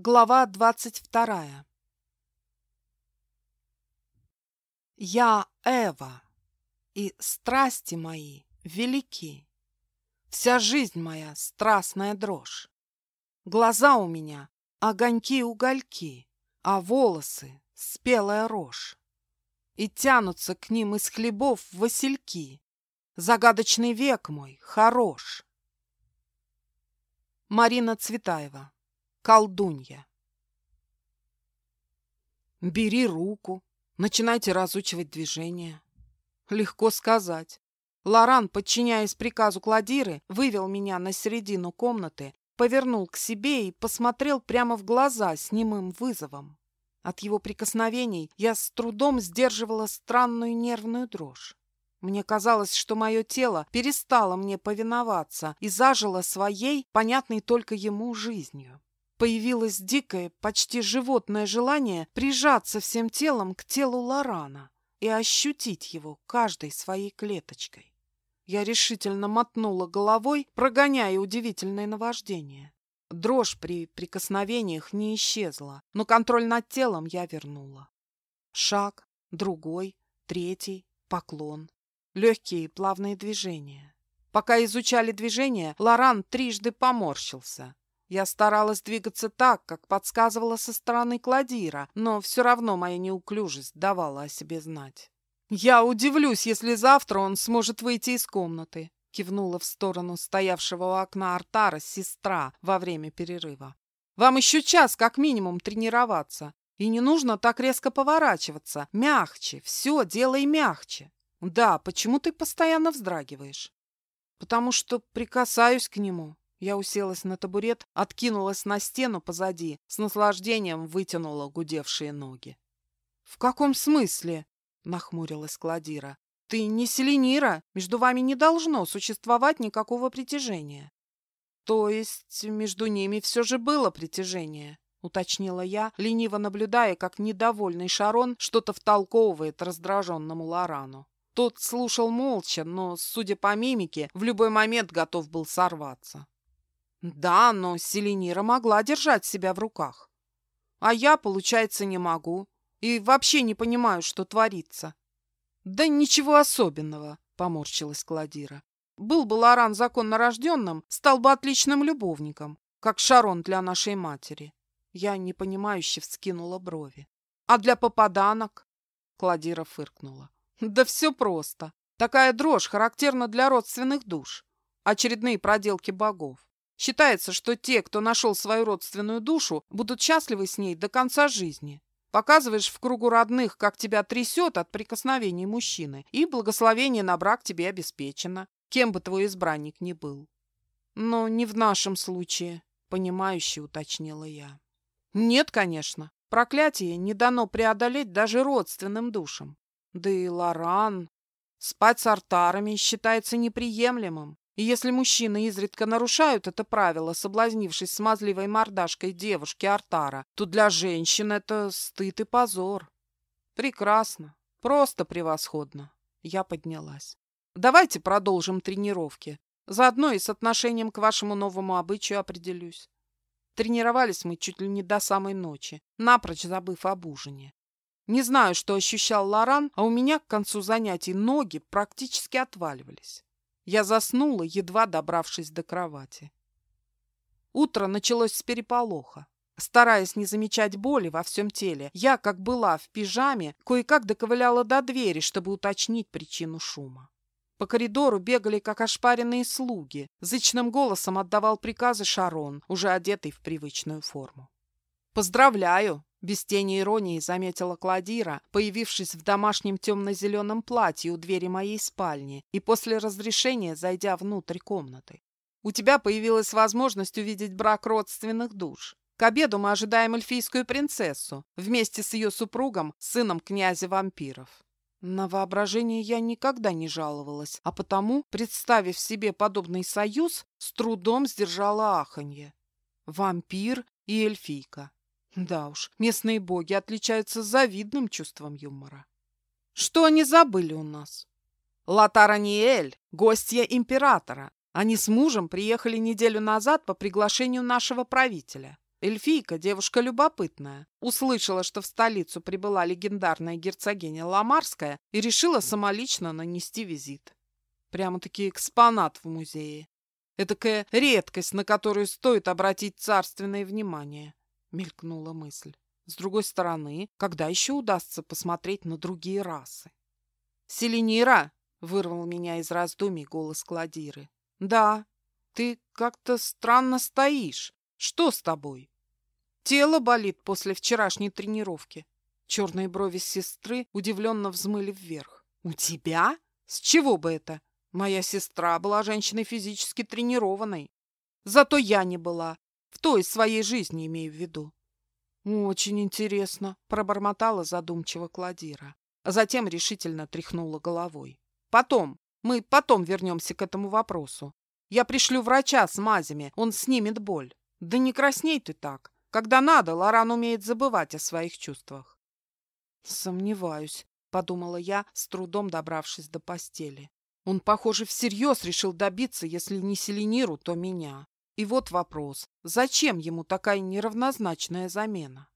Глава двадцать вторая Я Эва, и страсти мои велики. Вся жизнь моя страстная дрожь. Глаза у меня огоньки-угольки, а волосы — спелая рожь. И тянутся к ним из хлебов васильки. Загадочный век мой хорош. Марина Цветаева Колдунья. Бери руку, начинайте разучивать движения. Легко сказать. Лоран, подчиняясь приказу Кладиры, вывел меня на середину комнаты, повернул к себе и посмотрел прямо в глаза с немым вызовом. От его прикосновений я с трудом сдерживала странную нервную дрожь. Мне казалось, что мое тело перестало мне повиноваться и зажило своей, понятной только ему, жизнью. Появилось дикое, почти животное желание прижаться всем телом к телу Лорана и ощутить его каждой своей клеточкой. Я решительно мотнула головой, прогоняя удивительное наваждение. Дрожь при прикосновениях не исчезла, но контроль над телом я вернула. Шаг, другой, третий, поклон. Легкие и плавные движения. Пока изучали движения, Лоран трижды поморщился. Я старалась двигаться так, как подсказывала со стороны Кладира, но все равно моя неуклюжесть давала о себе знать. «Я удивлюсь, если завтра он сможет выйти из комнаты», кивнула в сторону стоявшего у окна Артара сестра во время перерыва. «Вам еще час как минимум тренироваться, и не нужно так резко поворачиваться. Мягче, все делай мягче. Да, почему ты постоянно вздрагиваешь?» «Потому что прикасаюсь к нему», я уселась на табурет, откинулась на стену позади, с наслаждением вытянула гудевшие ноги. «В каком смысле?» — нахмурилась Кладира. «Ты не Селенира, между вами не должно существовать никакого притяжения». «То есть между ними все же было притяжение?» — уточнила я, лениво наблюдая, как недовольный Шарон что-то втолковывает раздраженному Лорану. Тот слушал молча, но, судя по мимике, в любой момент готов был сорваться. Да, но Селенира могла держать себя в руках. А я, получается, не могу. И вообще не понимаю, что творится. Да ничего особенного, поморщилась Кладира. Был бы Лоран законно рожденным, стал бы отличным любовником, как Шарон для нашей матери. Я непонимающе вскинула брови. А для попаданок? Кладира фыркнула. Да все просто. Такая дрожь характерна для родственных душ. Очередные проделки богов. Считается, что те, кто нашел свою родственную душу, будут счастливы с ней до конца жизни. Показываешь в кругу родных, как тебя трясет от прикосновений мужчины, и благословение на брак тебе обеспечено, кем бы твой избранник ни был. Но не в нашем случае, понимающе уточнила я. Нет, конечно. Проклятие не дано преодолеть даже родственным душам. Да и Лоран... Спать с артарами считается неприемлемым. И если мужчины изредка нарушают это правило, соблазнившись смазливой мордашкой девушки Артара, то для женщин это стыд и позор. Прекрасно. Просто превосходно. Я поднялась. Давайте продолжим тренировки. Заодно и с отношением к вашему новому обычаю определюсь. Тренировались мы чуть ли не до самой ночи, напрочь забыв об ужине. Не знаю, что ощущал Лоран, а у меня к концу занятий ноги практически отваливались. Я заснула, едва добравшись до кровати. Утро началось с переполоха. Стараясь не замечать боли во всем теле, я, как была в пижаме, кое-как доковыляла до двери, чтобы уточнить причину шума. По коридору бегали, как ошпаренные слуги. Зычным голосом отдавал приказы Шарон, уже одетый в привычную форму. «Поздравляю!» Без тени иронии заметила Кладира, появившись в домашнем темно-зеленом платье у двери моей спальни и после разрешения зайдя внутрь комнаты. «У тебя появилась возможность увидеть брак родственных душ. К обеду мы ожидаем эльфийскую принцессу вместе с ее супругом, сыном князя вампиров». На воображение я никогда не жаловалась, а потому, представив себе подобный союз, с трудом сдержала аханье. Вампир и эльфийка. Да уж, местные боги отличаются завидным чувством юмора. Что они забыли у нас? Латара Ниэль, гостья императора. Они с мужем приехали неделю назад по приглашению нашего правителя. Эльфийка, девушка любопытная, услышала, что в столицу прибыла легендарная герцогиня Ламарская и решила самолично нанести визит. Прямо-таки экспонат в музее. Этакая редкость, на которую стоит обратить царственное внимание, мелькнула мысль. С другой стороны, когда еще удастся посмотреть на другие расы? «Селенира!» — вырвал меня из раздумий голос Кладиры. «Да, ты как-то странно стоишь. Что с тобой? Тело болит после вчерашней тренировки. Черные брови сестры удивленно взмыли вверх. У тебя? С чего бы это? Моя сестра была женщиной физически тренированной. Зато я не была. В той своей жизни имею в виду. Очень интересно, пробормотала задумчиво Кладира. А затем решительно тряхнула головой. Потом, мы потом вернемся к этому вопросу. Я пришлю врача с мазями, он снимет боль. Да не красней ты так. Когда надо, Лоран умеет забывать о своих чувствах. Сомневаюсь, подумала я, с трудом добравшись до постели. Он, похоже, всерьез решил добиться, если не Селениру, то меня. И вот вопрос, зачем ему такая неравнозначная замена?